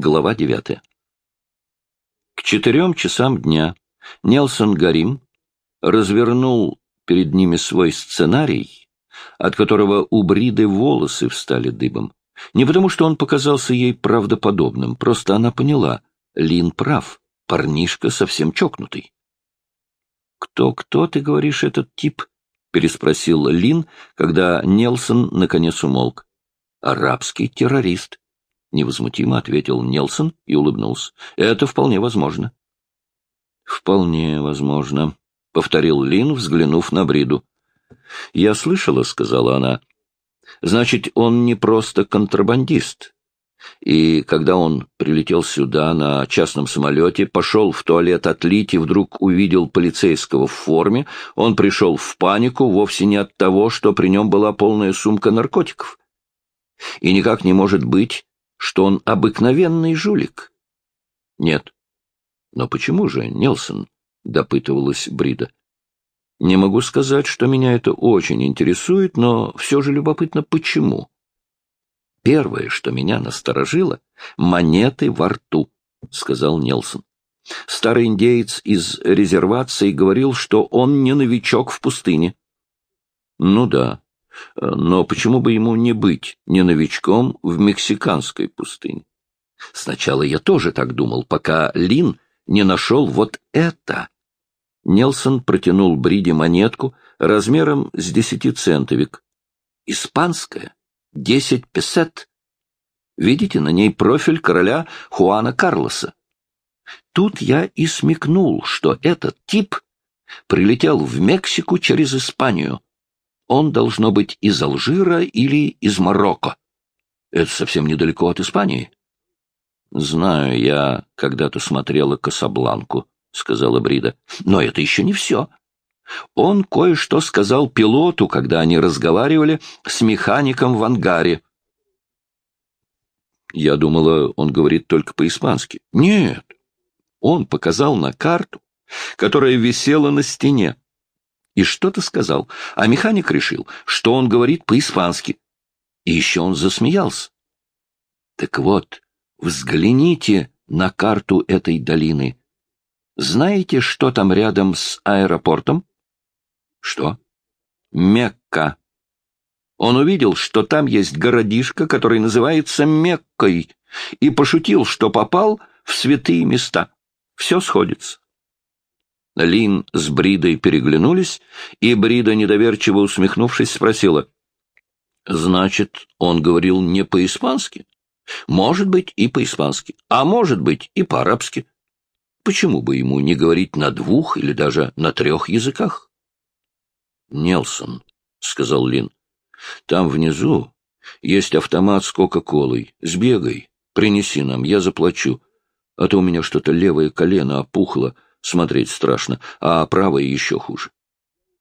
Глава девятая. К четырем часам дня Нелсон Гарим развернул перед ними свой сценарий, от которого у Бриды волосы встали дыбом. Не потому, что он показался ей правдоподобным, просто она поняла, Лин прав, парнишка совсем чокнутый. «Кто-кто, ты говоришь, этот тип?» — переспросил Лин, когда Нелсон наконец умолк. «Арабский террорист», — невозмутимо ответил Нелсон и улыбнулся. «Это вполне возможно». «Вполне возможно», — повторил Лин, взглянув на Бриду. «Я слышала», — сказала она. «Значит, он не просто контрабандист. И когда он прилетел сюда на частном самолете, пошел в туалет отлить и вдруг увидел полицейского в форме, он пришел в панику вовсе не от того, что при нем была полная сумка наркотиков. И никак не может быть, что он обыкновенный жулик. Нет. Но почему же, Нелсон? — допытывалась Брида. Не могу сказать, что меня это очень интересует, но все же любопытно, почему. Первое, что меня насторожило — монеты во рту, — сказал Нелсон. Старый индеец из резервации говорил, что он не новичок в пустыне. Ну да, но почему бы ему не быть не новичком в мексиканской пустыне? Сначала я тоже так думал, пока Лин не нашел вот это. Нелсон протянул Бриде монетку размером с десятицентовик. Испанская, десять песет. Видите, на ней профиль короля Хуана Карлоса. Тут я и смекнул, что этот тип прилетел в Мексику через Испанию. Он должно быть из Алжира или из Марокко. Это совсем недалеко от Испании. Знаю, я когда-то смотрела «Касабланку», — сказала Брида. Но это еще не все. Он кое-что сказал пилоту, когда они разговаривали с механиком в ангаре. Я думала, он говорит только по-испански. Нет, он показал на карту, которая висела на стене. И что-то сказал, а механик решил, что он говорит по-испански. И еще он засмеялся. Так вот, взгляните на карту этой долины. Знаете, что там рядом с аэропортом? Что? Мекка. Он увидел, что там есть городишко, который называется Меккой, и пошутил, что попал в святые места. Все сходится. Лин с Бридой переглянулись, и Брида, недоверчиво усмехнувшись, спросила. «Значит, он говорил не по-испански?» «Может быть, и по-испански, а может быть, и по-арабски. Почему бы ему не говорить на двух или даже на трех языках?» Нелсон, — сказал Лин, — там внизу есть автомат с Кока-Колой. Сбегай, принеси нам, я заплачу. А то у меня что-то левое колено опухло, смотреть страшно, а правое еще хуже.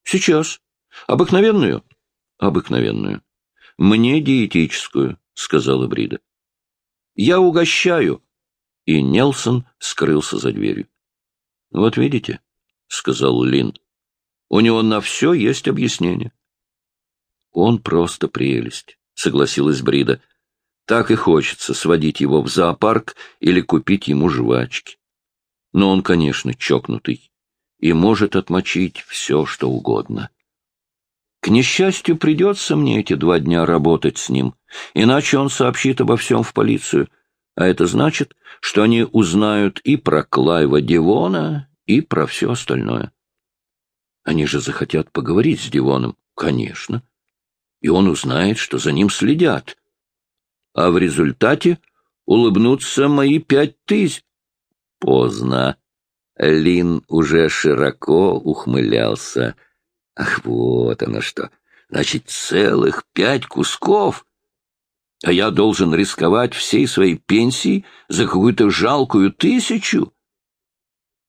Сейчас. Обыкновенную? Обыкновенную. Мне диетическую, — сказала Брида. Я угощаю. И Нелсон скрылся за дверью. — Вот видите, — сказал Лин, — у него на все есть объяснение. Он просто прелесть, согласилась Брида. Так и хочется сводить его в зоопарк или купить ему жвачки. Но он, конечно, чокнутый и может отмочить все, что угодно. К несчастью, придется мне эти два дня работать с ним, иначе он сообщит обо всем в полицию, а это значит, что они узнают и про Клайва Дивона, и про все остальное. Они же захотят поговорить с Дивоном. Конечно. И он узнает, что за ним следят. А в результате улыбнутся мои пять тысяч. Поздно. Лин уже широко ухмылялся. Ах, вот оно что. Значит, целых пять кусков. А я должен рисковать всей своей пенсией за какую-то жалкую тысячу?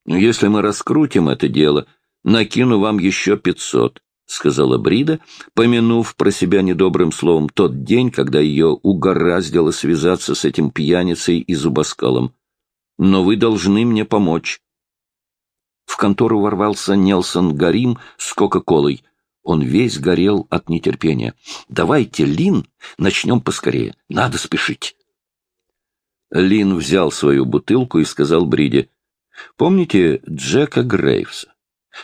Но если мы раскрутим это дело, накину вам еще пятьсот», — сказала Брида, помянув про себя недобрым словом тот день, когда ее угораздило связаться с этим пьяницей и зубоскалом. «Но вы должны мне помочь». В контору ворвался Нелсон Гарим с Кока-Колой. Он весь горел от нетерпения. «Давайте, Лин, начнем поскорее. Надо спешить». Лин взял свою бутылку и сказал Бриде, «Помните Джека Грейвса?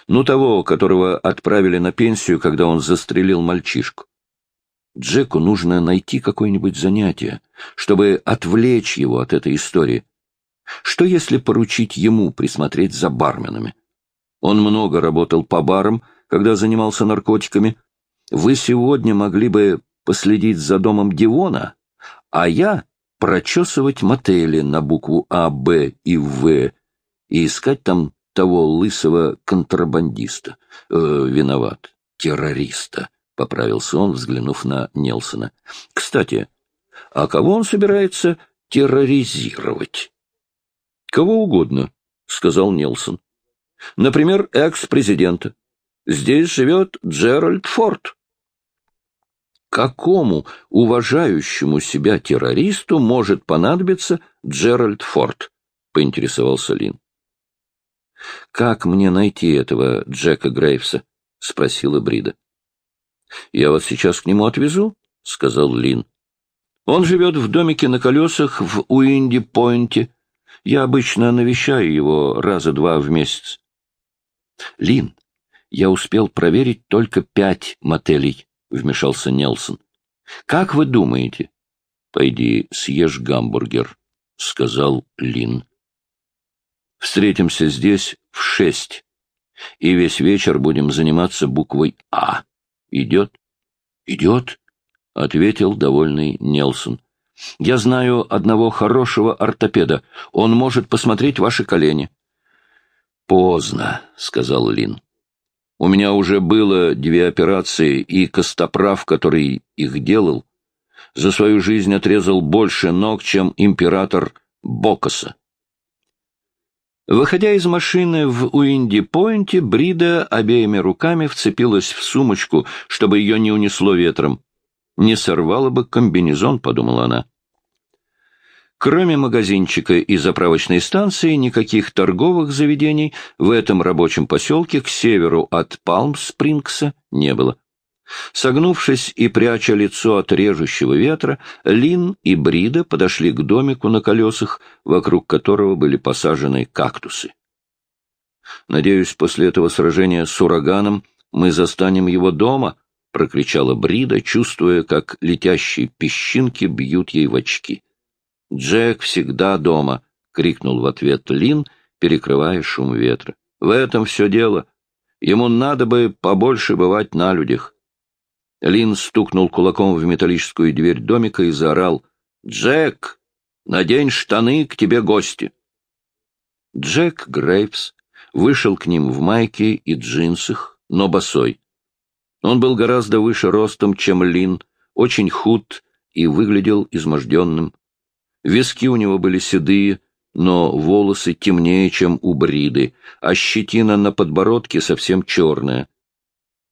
Ну, того, которого отправили на пенсию, когда он застрелил мальчишку. Джеку нужно найти какое-нибудь занятие, чтобы отвлечь его от этой истории. Что если поручить ему присмотреть за барменами? Он много работал по барам, когда занимался наркотиками. Вы сегодня могли бы последить за домом Дивона, а я прочесывать мотели на букву А, Б и В и искать там того лысого контрабандиста. Э, виноват, террориста, — поправился он, взглянув на Нелсона. — Кстати, а кого он собирается терроризировать? — Кого угодно, — сказал Нелсон. — Например, экс-президента. Здесь живет Джеральд Форд. Какому уважающему себя террористу может понадобиться Джеральд Форд? — поинтересовался Лин. — Как мне найти этого Джека Грейвса? — спросила Брида. — Я вас сейчас к нему отвезу, — сказал Лин. — Он живет в домике на колесах в Уинди-Пойнте. Я обычно навещаю его раза два в месяц. — Лин, я успел проверить только пять мотелей, — вмешался Нелсон. — Как вы думаете? — Пойди съешь гамбургер, — сказал Лин. — Встретимся здесь в шесть, и весь вечер будем заниматься буквой «А». Идет? — Идет, — ответил довольный Нелсон. — Я знаю одного хорошего ортопеда. Он может посмотреть ваши колени. — Поздно, — сказал Лин. У меня уже было две операции, и Костоправ, который их делал, за свою жизнь отрезал больше ног, чем император Бокоса. Выходя из машины в Уинди-Пойнте, Брида обеими руками вцепилась в сумочку, чтобы ее не унесло ветром. «Не сорвало бы комбинезон», — подумала она. Кроме магазинчика и заправочной станции, никаких торговых заведений в этом рабочем поселке к северу от Палм-Спрингса не было. Согнувшись и пряча лицо от режущего ветра, Лин и Брида подошли к домику на колесах, вокруг которого были посажены кактусы. «Надеюсь, после этого сражения с ураганом мы застанем его дома», — прокричала Брида, чувствуя, как летящие песчинки бьют ей в очки. «Джек всегда дома», — крикнул в ответ Лин, перекрывая шум ветра. «В этом все дело. Ему надо бы побольше бывать на людях». Лин стукнул кулаком в металлическую дверь домика и заорал. «Джек, надень штаны, к тебе гости!» Джек Грейвс вышел к ним в майке и джинсах, но босой. Он был гораздо выше ростом, чем Лин, очень худ и выглядел изможденным. Виски у него были седые, но волосы темнее, чем у Бриды, а щетина на подбородке совсем черная.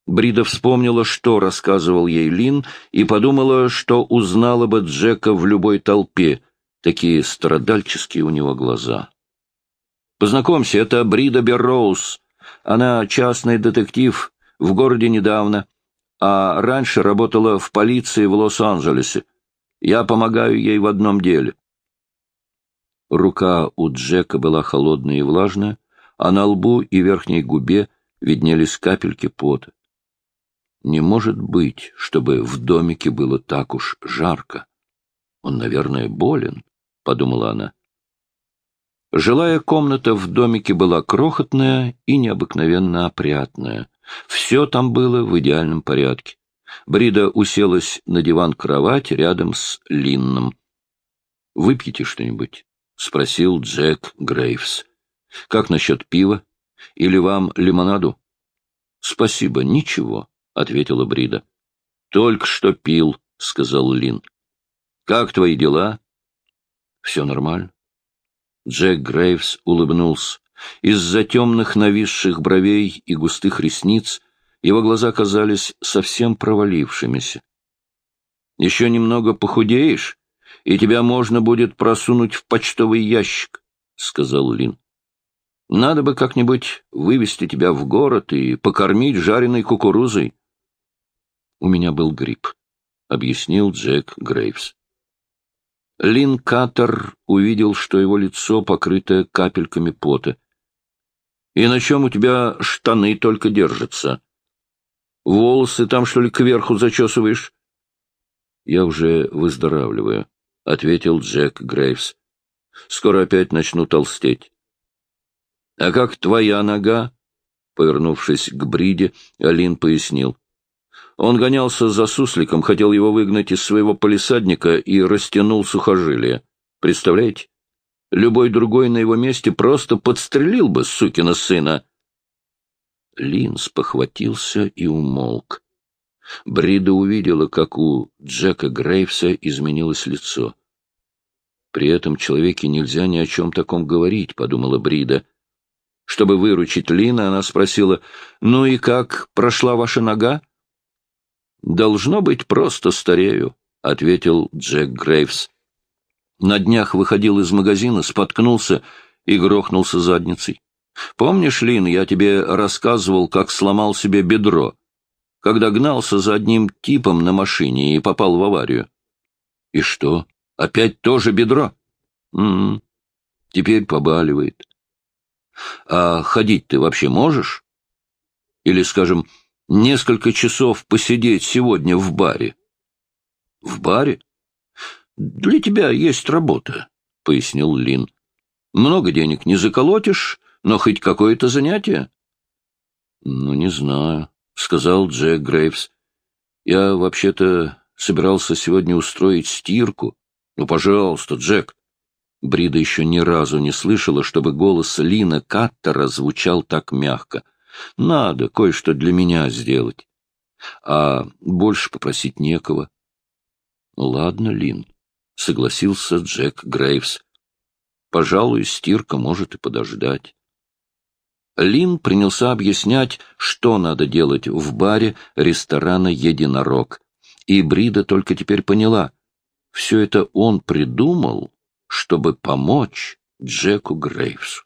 Брида вспомнила, что рассказывал ей Лин, и подумала, что узнала бы Джека в любой толпе. Такие страдальческие у него глаза. «Познакомься, это Брида Берроуз. Она частный детектив в городе недавно, а раньше работала в полиции в Лос-Анджелесе. Я помогаю ей в одном деле». Рука у Джека была холодная и влажная, а на лбу и верхней губе виднелись капельки пота. Не может быть, чтобы в домике было так уж жарко. Он, наверное, болен, — подумала она. Жилая комната в домике была крохотная и необыкновенно опрятная. Все там было в идеальном порядке. Брида уселась на диван-кровать рядом с Линном. — Выпьете что-нибудь? — спросил Джек Грейвс. — Как насчет пива? Или вам лимонаду? — Спасибо, ничего. — ответила Брида. — Только что пил, — сказал Лин. — Как твои дела? — Все нормально. Джек Грейвс улыбнулся. Из-за темных нависших бровей и густых ресниц его глаза казались совсем провалившимися. — Еще немного похудеешь, и тебя можно будет просунуть в почтовый ящик, — сказал Лин. — Надо бы как-нибудь вывести тебя в город и покормить жареной кукурузой. У меня был грипп, — объяснил Джек Грейвс. Лин Каттер увидел, что его лицо покрыто капельками пота. — И на чем у тебя штаны только держатся? Волосы там, что ли, кверху зачесываешь? — Я уже выздоравливаю, — ответил Джек Грейвс. — Скоро опять начну толстеть. — А как твоя нога? Повернувшись к Бриде, Алин пояснил. Он гонялся за сусликом, хотел его выгнать из своего полисадника и растянул сухожилие. Представляете? Любой другой на его месте просто подстрелил бы сукина сына. Линс похватился и умолк. Брида увидела, как у Джека Грейвса изменилось лицо. «При этом человеке нельзя ни о чем таком говорить», — подумала Брида. Чтобы выручить Лина, она спросила, «Ну и как прошла ваша нога?» «Должно быть, просто старею», — ответил Джек Грейвс. На днях выходил из магазина, споткнулся и грохнулся задницей. Помнишь, Лин, я тебе рассказывал, как сломал себе бедро, когда гнался за одним типом на машине и попал в аварию? И что, опять тоже бедро? М -м, теперь побаливает. А ходить ты вообще можешь? Или, скажем, несколько часов посидеть сегодня в баре? В баре? Для тебя есть работа, — пояснил Лин. Много денег не заколотишь, но хоть какое-то занятие. Ну, не знаю, — сказал Джек Грейвс. Я вообще-то собирался сегодня устроить стирку. Ну, пожалуйста, Джек. Брида еще ни разу не слышала, чтобы голос Лина Каттера звучал так мягко. Надо кое-что для меня сделать. А больше попросить некого. Ладно, Лин, — согласился Джек Грейвс. Пожалуй, стирка может и подождать. Лин принялся объяснять, что надо делать в баре ресторана «Единорог». И Брида только теперь поняла. Все это он придумал, чтобы помочь Джеку Грейвсу.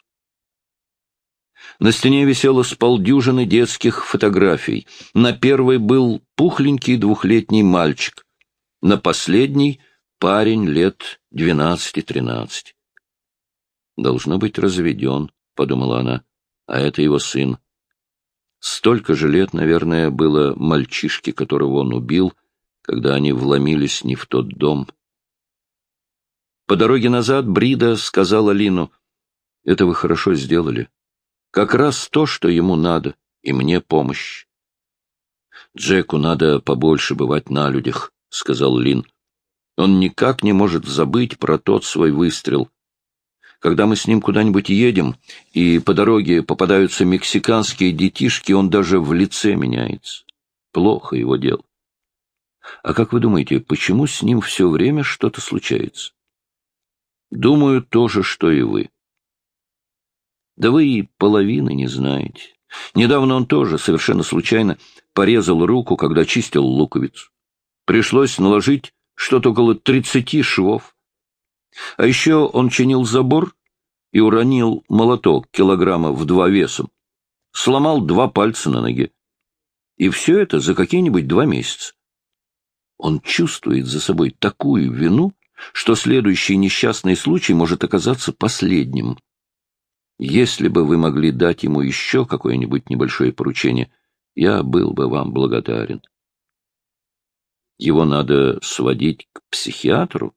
На стене висело с полдюжины детских фотографий. На первой был пухленький двухлетний мальчик. На последней — парень лет двенадцати-тринадцати. «Должно быть разведен», — подумала она, — «а это его сын». Столько же лет, наверное, было мальчишке, которого он убил, когда они вломились не в тот дом, по дороге назад Брида сказала Лину, «Это вы хорошо сделали. Как раз то, что ему надо, и мне помощь». «Джеку надо побольше бывать на людях», — сказал Лин. «Он никак не может забыть про тот свой выстрел. Когда мы с ним куда-нибудь едем, и по дороге попадаются мексиканские детишки, он даже в лице меняется. Плохо его дело. А как вы думаете, почему с ним все время что-то случается? Думаю, то же, что и вы. Да вы и половины не знаете. Недавно он тоже, совершенно случайно, порезал руку, когда чистил луковицу. Пришлось наложить что-то около тридцати швов. А еще он чинил забор и уронил молоток килограмма в два весом. Сломал два пальца на ноге. И все это за какие-нибудь два месяца. Он чувствует за собой такую вину, что следующий несчастный случай может оказаться последним. Если бы вы могли дать ему еще какое-нибудь небольшое поручение, я был бы вам благодарен. Его надо сводить к психиатру?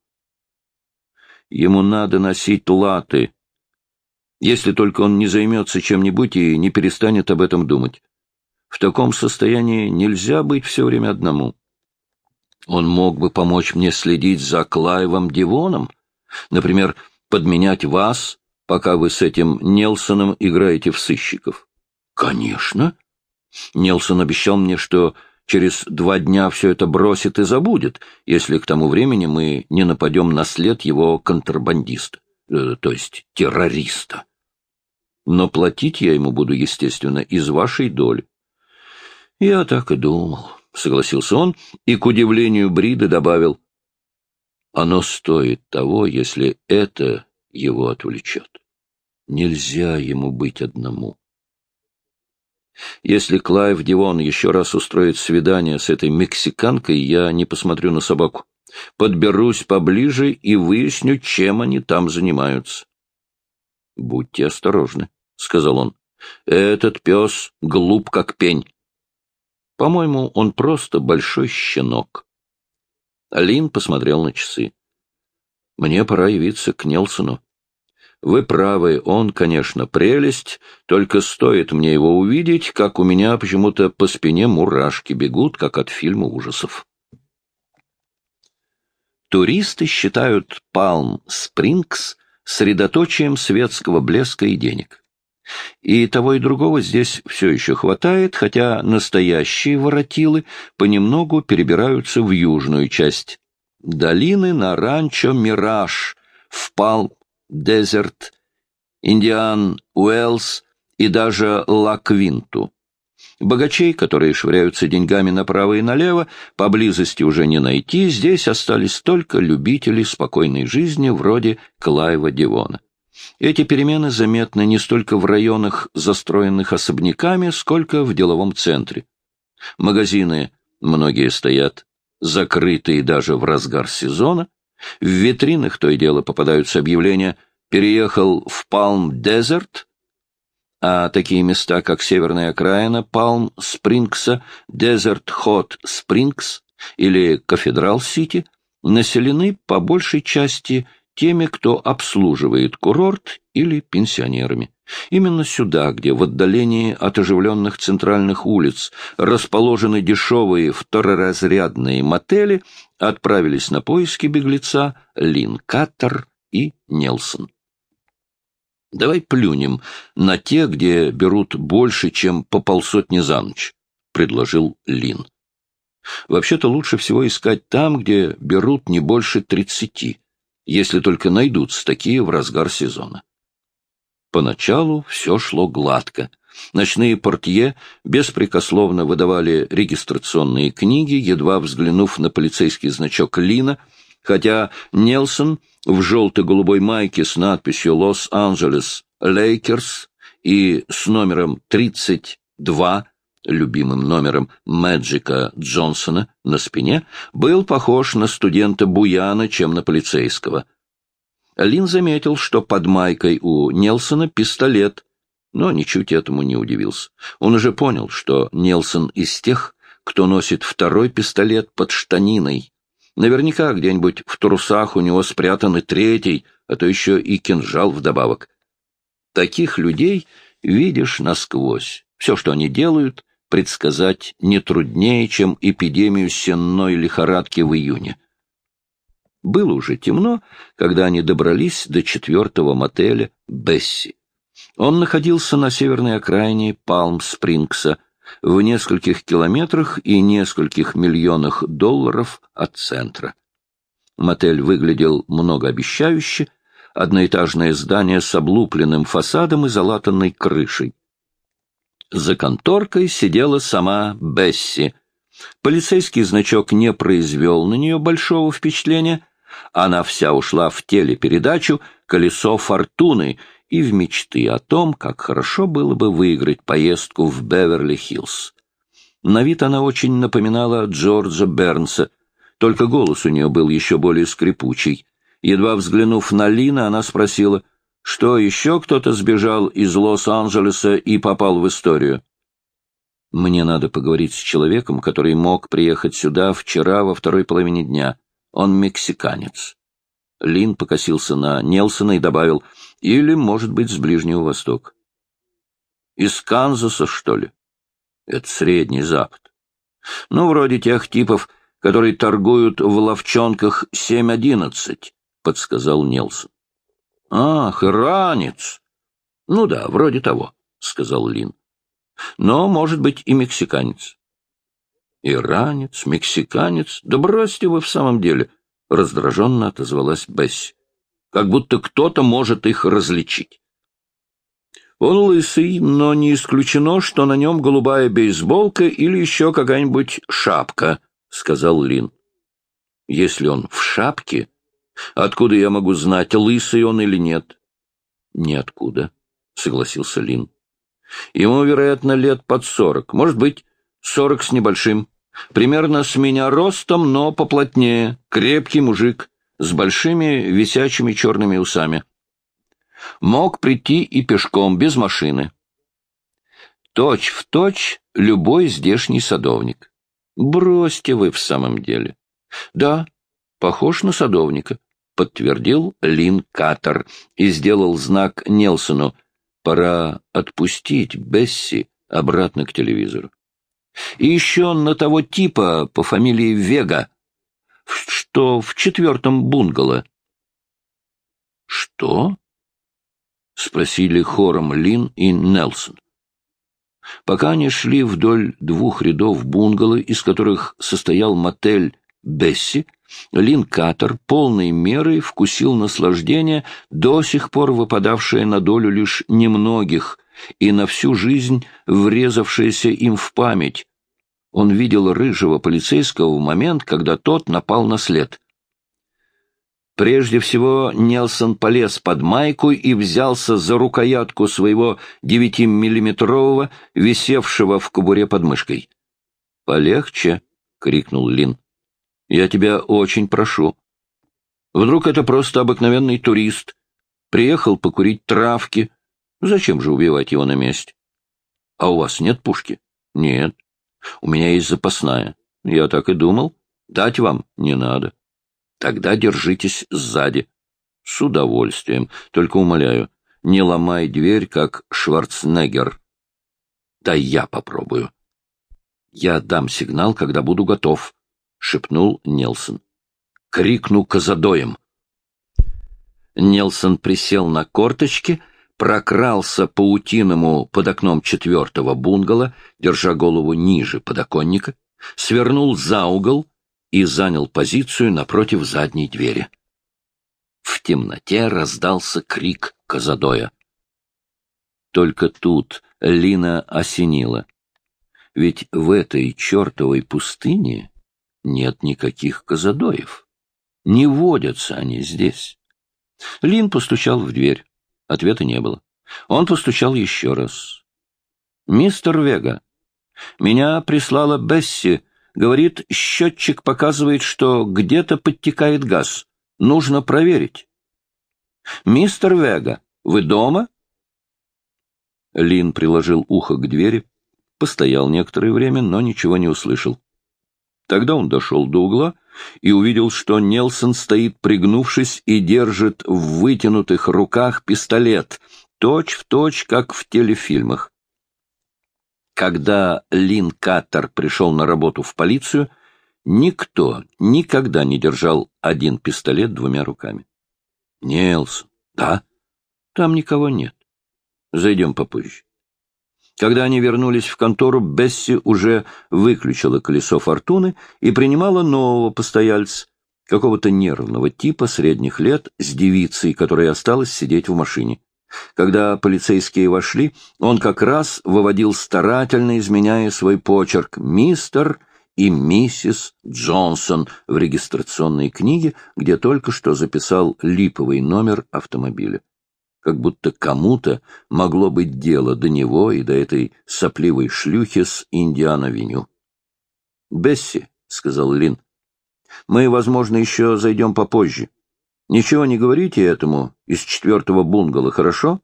Ему надо носить латы, если только он не займется чем-нибудь и не перестанет об этом думать. В таком состоянии нельзя быть все время одному. Он мог бы помочь мне следить за Клайвом Дивоном, например, подменять вас, пока вы с этим Нелсоном играете в сыщиков. Конечно. Нелсон обещал мне, что через два дня все это бросит и забудет, если к тому времени мы не нападем на след его контрабандиста, э, то есть террориста. Но платить я ему буду, естественно, из вашей доли. Я так и думал. — согласился он и, к удивлению Брида, добавил, «Оно стоит того, если это его отвлечет. Нельзя ему быть одному». Если Клайв Дивон еще раз устроит свидание с этой мексиканкой, я не посмотрю на собаку, Подберусь поближе и выясню, чем они там занимаются. — Будьте осторожны, — сказал он. — Этот пес глуп, как пень. По-моему, он просто большой щенок. Алин посмотрел на часы. — Мне пора явиться к Нелсону. Вы правы, он, конечно, прелесть, только стоит мне его увидеть, как у меня почему-то по спине мурашки бегут, как от фильма ужасов. Туристы считают Палм-Спрингс средоточием светского блеска и денег. И того и другого здесь все еще хватает, хотя настоящие воротилы понемногу перебираются в южную часть. Долины на ранчо «Мираж», в Палм-Дезерт, Индиан Уэллс и даже Ла-Квинту. Богачей, которые швыряются деньгами направо и налево, поблизости уже не найти, здесь остались только любители спокойной жизни вроде Клайва Дивона. Эти перемены заметны не столько в районах, застроенных особняками, сколько в деловом центре. Магазины, многие стоят, закрытые даже в разгар сезона. В витринах то и дело попадаются объявления «Переехал в Палм-Дезерт», а такие места, как северная окраина Палм-Спрингса, Дезерт-Хот-Спрингс или Кафедрал-Сити, населены по большей части теми, кто обслуживает курорт или пенсионерами. Именно сюда, где в отдалении от оживленных центральных улиц расположены дешевые второразрядные мотели, отправились на поиски беглеца Лин Каттер и Нелсон. Давай плюнем на те, где берут больше, чем по полсотни за ночь, — предложил Лин. Вообще-то лучше всего искать там, где берут не больше тридцати, если только найдутся такие в разгар сезона. Поначалу все шло гладко. Ночные портье беспрекословно выдавали регистрационные книги, едва взглянув на полицейский значок Лина — хотя Нелсон в желто-голубой майке с надписью «Лос-Анджелес Лейкерс» и с номером 32, любимым номером Мэджика Джонсона, на спине, был похож на студента Буяна, чем на полицейского. Лин заметил, что под майкой у Нелсона пистолет, но ничуть этому не удивился. Он уже понял, что Нелсон из тех, кто носит второй пистолет под штаниной, Наверняка где-нибудь в трусах у него спрятан и третий, а то еще и кинжал вдобавок. Таких людей видишь насквозь. Все, что они делают, предсказать не труднее, чем эпидемию сенной лихорадки в июне. Было уже темно, когда они добрались до четвертого мотеля «Бесси». Он находился на северной окраине Палм-Спрингса — в нескольких километрах и нескольких миллионах долларов от центра. Мотель выглядел многообещающе, одноэтажное здание с облупленным фасадом и залатанной крышей. За конторкой сидела сама Бесси. Полицейский значок не произвел на нее большого впечатления. Она вся ушла в телепередачу «Колесо фортуны» и в мечты о том, как хорошо было бы выиграть поездку в Беверли-Хиллз. На вид она очень напоминала Джорджа Бернса, только голос у нее был еще более скрипучий. Едва взглянув на Лина, она спросила, что еще кто-то сбежал из Лос-Анджелеса и попал в историю. «Мне надо поговорить с человеком, который мог приехать сюда вчера во второй половине дня. Он мексиканец». Лин покосился на Нелсона и добавил — или, может быть, с Ближнего Востока. Из Канзаса, что ли? Это Средний Запад. Ну, вроде тех типов, которые торгуют в ловчонках 7-11, подсказал Нелсон. Ах, иранец. Ну да, вроде того, сказал Лин. Но, может быть, и мексиканец. Иранец, мексиканец, да бросьте вы в самом деле, раздраженно отозвалась Бесси как будто кто-то может их различить. Он лысый, но не исключено, что на нем голубая бейсболка или еще какая-нибудь шапка, — сказал Лин. Если он в шапке, откуда я могу знать, лысый он или нет? Ниоткуда, — согласился Лин. Ему, вероятно, лет под сорок, может быть, сорок с небольшим, Примерно с меня ростом, но поплотнее, крепкий мужик, с большими висячими черными усами. Мог прийти и пешком, без машины. Точь в точь любой здешний садовник. Бросьте вы в самом деле. Да, похож на садовника, подтвердил Лин Катер и сделал знак Нелсону. Пора отпустить Бесси обратно к телевизору. И еще на того типа по фамилии Вега, что в четвертом бунгало. — Что? — спросили хором Лин и Нелсон. Пока они шли вдоль двух рядов бунгало, из которых состоял мотель Бесси, Лин Катер полной мерой вкусил наслаждение, до сих пор выпадавшее на долю лишь немногих и на всю жизнь врезавшееся им в память. Он видел рыжего полицейского в момент, когда тот напал на след. Прежде всего Нелсон полез под майку и взялся за рукоятку своего девятимиллиметрового, висевшего в кобуре под мышкой. «Полегче!» — крикнул Лин. «Я тебя очень прошу. Вдруг это просто обыкновенный турист. Приехал покурить травки. Зачем же убивать его на месте? А у вас нет пушки? Нет. У меня есть запасная. Я так и думал. Дать вам не надо. Тогда держитесь сзади. С удовольствием. Только умоляю, не ломай дверь, как Шварценеггер. Да я попробую. Я дам сигнал, когда буду готов, — шепнул Нелсон. Крикну казадоем. Нелсон присел на корточки, прокрался паутиному под окном четвертого бунгало, держа голову ниже подоконника, свернул за угол и занял позицию напротив задней двери. В темноте раздался крик Казадоя. Только тут Лина осенила. Ведь в этой чертовой пустыне нет никаких Казадоев. Не водятся они здесь. Лин постучал в дверь. Ответа не было. Он постучал еще раз. «Мистер Вега, меня прислала Бесси Говорит, счетчик показывает, что где-то подтекает газ. Нужно проверить. «Мистер Вега, вы дома?» Лин приложил ухо к двери, постоял некоторое время, но ничего не услышал. Тогда он дошел до угла и увидел, что Нелсон стоит, пригнувшись, и держит в вытянутых руках пистолет, точь в точь, как в телефильмах. Когда Лин Каттер пришел на работу в полицию, никто никогда не держал один пистолет двумя руками. Нелсон, да? Там никого нет. Зайдем попозже. Когда они вернулись в контору, Бесси уже выключила колесо фортуны и принимала нового постояльца, какого-то нервного типа средних лет, с девицей, которая осталась сидеть в машине. Когда полицейские вошли, он как раз выводил старательно, изменяя свой почерк «Мистер» и «Миссис Джонсон» в регистрационной книге, где только что записал липовый номер автомобиля. Как будто кому-то могло быть дело до него и до этой сопливой шлюхи с Индиана-Веню. «Бесси», — сказал Лин, — «мы, возможно, еще зайдем попозже». Ничего не говорите этому из четвертого бунгало, хорошо?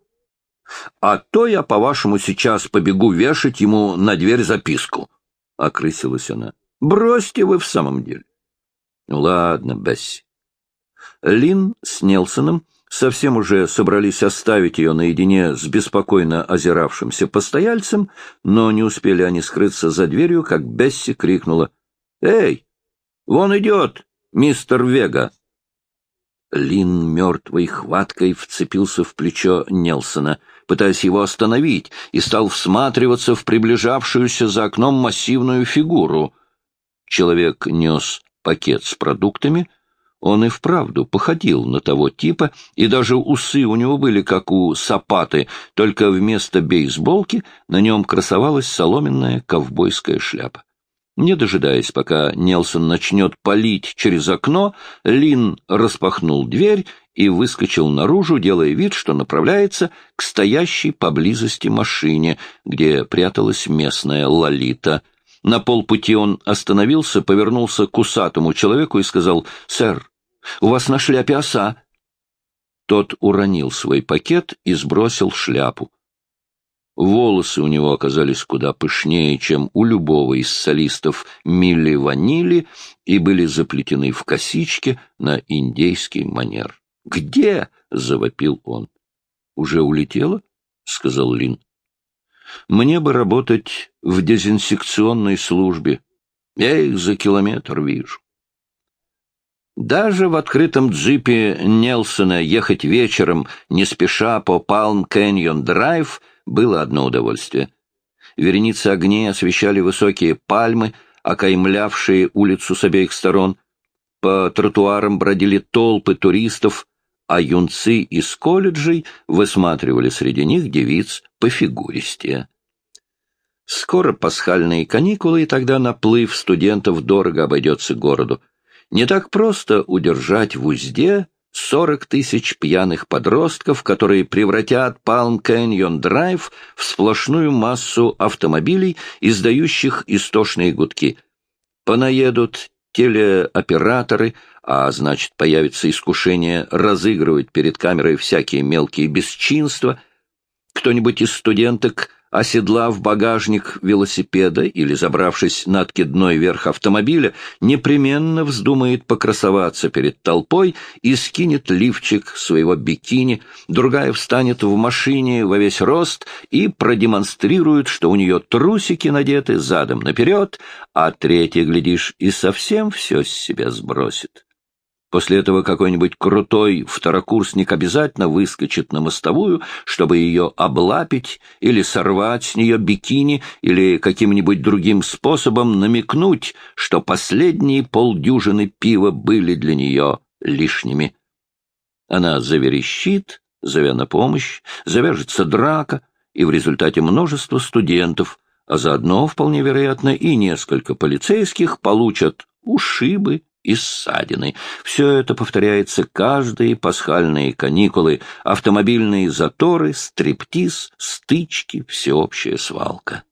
А то я, по-вашему, сейчас побегу вешать ему на дверь записку. — окрысилась она. — Бросьте вы в самом деле. — Ну ладно, Бесси. Лин с Нелсоном совсем уже собрались оставить ее наедине с беспокойно озиравшимся постояльцем, но не успели они скрыться за дверью, как Бесси крикнула. — Эй, вон идет мистер Вега! Лин мертвой хваткой вцепился в плечо Нелсона, пытаясь его остановить, и стал всматриваться в приближавшуюся за окном массивную фигуру. Человек нес пакет с продуктами. Он и вправду походил на того типа, и даже усы у него были, как у сапаты, только вместо бейсболки на нем красовалась соломенная ковбойская шляпа. Не дожидаясь, пока Нелсон начнет палить через окно, Лин распахнул дверь и выскочил наружу, делая вид, что направляется к стоящей поблизости машине, где пряталась местная Лолита. На полпути он остановился, повернулся к усатому человеку и сказал, «Сэр, у вас на шляпе оса». Тот уронил свой пакет и сбросил шляпу. Волосы у него оказались куда пышнее, чем у любого из солистов Милли Ванили, и были заплетены в косички на индейский манер. «Где?» — завопил он. «Уже улетела?» — сказал Лин. Мне бы работать в дезинсекционной службе. Я их за километр вижу. Даже в открытом джипе Нелсона ехать вечером, не спеша по Палм Кэньон Драйв, было одно удовольствие. Вереницы огней освещали высокие пальмы, окаймлявшие улицу с обеих сторон. По тротуарам бродили толпы туристов, а юнцы из колледжей высматривали среди них девиц пофигуристее. Скоро пасхальные каникулы, и тогда наплыв студентов дорого обойдется городу. Не так просто удержать в узде сорок тысяч пьяных подростков, которые превратят Палм Кэньон Драйв в сплошную массу автомобилей, издающих истошные гудки. Понаедут телеоператоры, а значит, появится искушение разыгрывать перед камерой всякие мелкие бесчинства. Кто-нибудь из студенток оседлав багажник велосипеда или забравшись на откидной верх автомобиля, непременно вздумает покрасоваться перед толпой и скинет лифчик своего бикини, другая встанет в машине во весь рост и продемонстрирует, что у нее трусики надеты задом наперед, а третья, глядишь, и совсем все с себя сбросит. После этого какой-нибудь крутой второкурсник обязательно выскочит на мостовую, чтобы ее облапить или сорвать с нее бикини или каким-нибудь другим способом намекнуть, что последние полдюжины пива были для нее лишними. Она заверещит, зовя на помощь, завяжется драка, и в результате множество студентов, а заодно, вполне вероятно, и несколько полицейских получат ушибы и ссадины. Все это повторяется каждые пасхальные каникулы, автомобильные заторы, стриптиз, стычки, всеобщая свалка.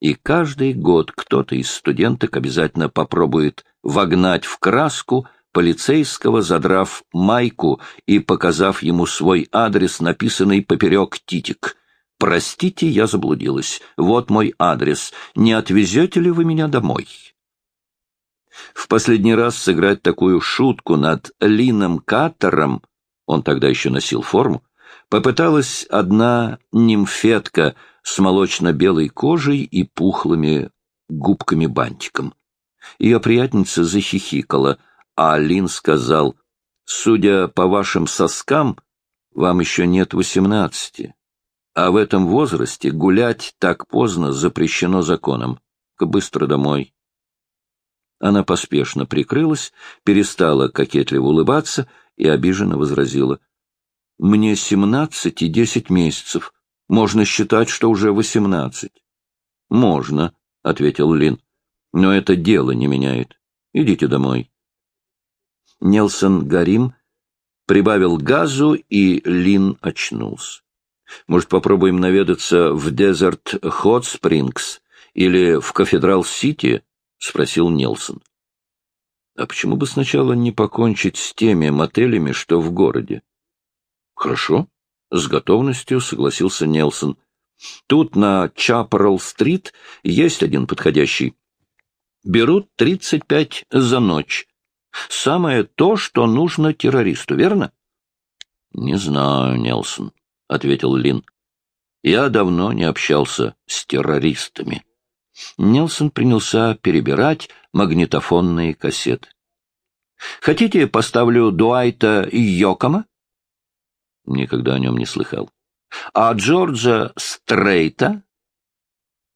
И каждый год кто-то из студенток обязательно попробует вогнать в краску полицейского, задрав майку и показав ему свой адрес, написанный поперек титик. «Простите, я заблудилась. Вот мой адрес. Не отвезете ли вы меня домой?» В последний раз сыграть такую шутку над Лином Каттером, он тогда еще носил форму, попыталась одна нимфетка с молочно-белой кожей и пухлыми губками-бантиком. Ее приятница захихикала, а Лин сказал, «Судя по вашим соскам, вам еще нет восемнадцати, а в этом возрасте гулять так поздно запрещено законом. Быстро домой». Она поспешно прикрылась, перестала кокетливо улыбаться и обиженно возразила. — Мне семнадцать и десять месяцев. Можно считать, что уже восемнадцать. — Можно, — ответил Лин. — Но это дело не меняет. Идите домой. Нелсон Гарим прибавил газу, и Лин очнулся. Может, попробуем наведаться в Дезерт Хот Спрингс или в Кафедрал-Сити? — спросил Нелсон. — А почему бы сначала не покончить с теми мотелями, что в городе? — Хорошо, — с готовностью согласился Нелсон. — Тут на Чапарл-стрит есть один подходящий. Берут тридцать пять за ночь. Самое то, что нужно террористу, верно? — Не знаю, Нелсон, — ответил Лин. — Я давно не общался с террористами. Нелсон принялся перебирать магнитофонные кассеты. «Хотите, поставлю Дуайта Йокома?» Никогда о нем не слыхал. «А Джорджа Стрейта?»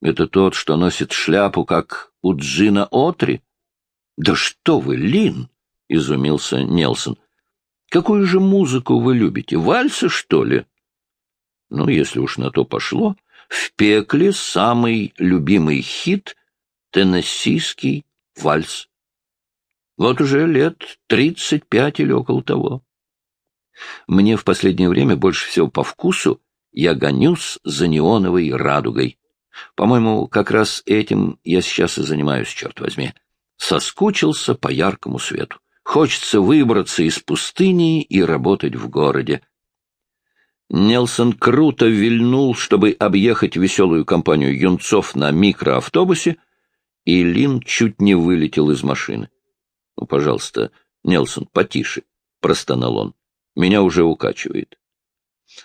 «Это тот, что носит шляпу, как у Джина Отри?» «Да что вы, Лин!» — изумился Нелсон. «Какую же музыку вы любите? Вальсы, что ли?» «Ну, если уж на то пошло...» в пекле самый любимый хит — теннессийский вальс. Вот уже лет тридцать пять или около того. Мне в последнее время больше всего по вкусу я гонюсь за неоновой радугой. По-моему, как раз этим я сейчас и занимаюсь, черт возьми. Соскучился по яркому свету. Хочется выбраться из пустыни и работать в городе. Нелсон круто вильнул, чтобы объехать веселую компанию юнцов на микроавтобусе, и Лин чуть не вылетел из машины. — Ну, пожалуйста, Нелсон, потише, — простонал он. — Меня уже укачивает.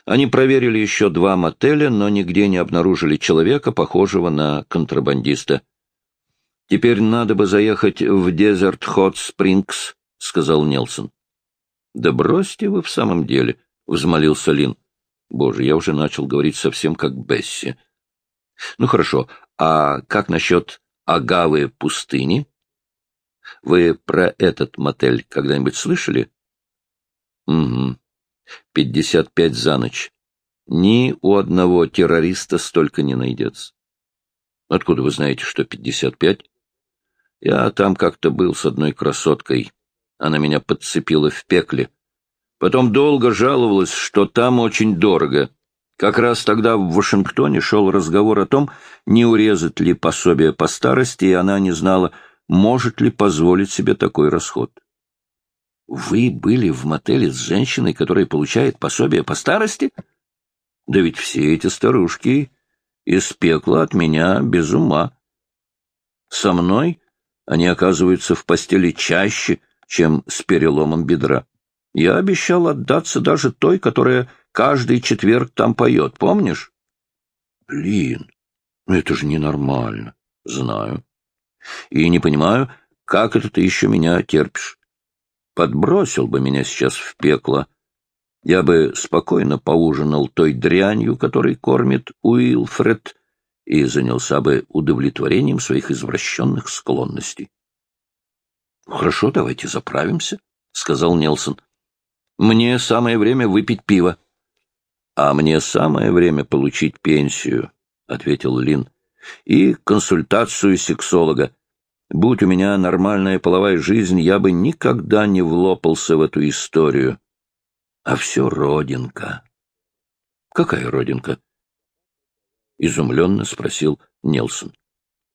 Они проверили еще два мотеля, но нигде не обнаружили человека, похожего на контрабандиста. — Теперь надо бы заехать в Дезерт Хот Спрингс, — сказал Нелсон. — Да бросьте вы в самом деле, — взмолился Лин. — Боже, я уже начал говорить совсем как Бесси. — Ну хорошо, а как насчет Агавы пустыни? Вы про этот мотель когда-нибудь слышали? — Угу. Пятьдесят пять за ночь. Ни у одного террориста столько не найдется. Откуда вы знаете, что пятьдесят пять? Я там как-то был с одной красоткой. Она меня подцепила в пекле. Потом долго жаловалась, что там очень дорого. Как раз тогда в Вашингтоне шел разговор о том, не урезать ли пособие по старости, и она не знала, может ли позволить себе такой расход. Вы были в мотеле с женщиной, которая получает пособие по старости? Да ведь все эти старушки из пекла от меня без ума. Со мной они оказываются в постели чаще, чем с переломом бедра. Я обещал отдаться даже той, которая каждый четверг там поет, помнишь? Блин, ну это же ненормально. Знаю. И не понимаю, как это ты еще меня терпишь подбросил бы меня сейчас в пекло. Я бы спокойно поужинал той дрянью, которой кормит Уилфред, и занялся бы удовлетворением своих извращенных склонностей. — Хорошо, давайте заправимся, — сказал Нелсон. — Мне самое время выпить пиво. — А мне самое время получить пенсию, — ответил Лин, — и консультацию сексолога. Будь у меня нормальная половая жизнь, я бы никогда не влопался в эту историю. А все родинка. Какая родинка? Изумленно спросил Нелсон.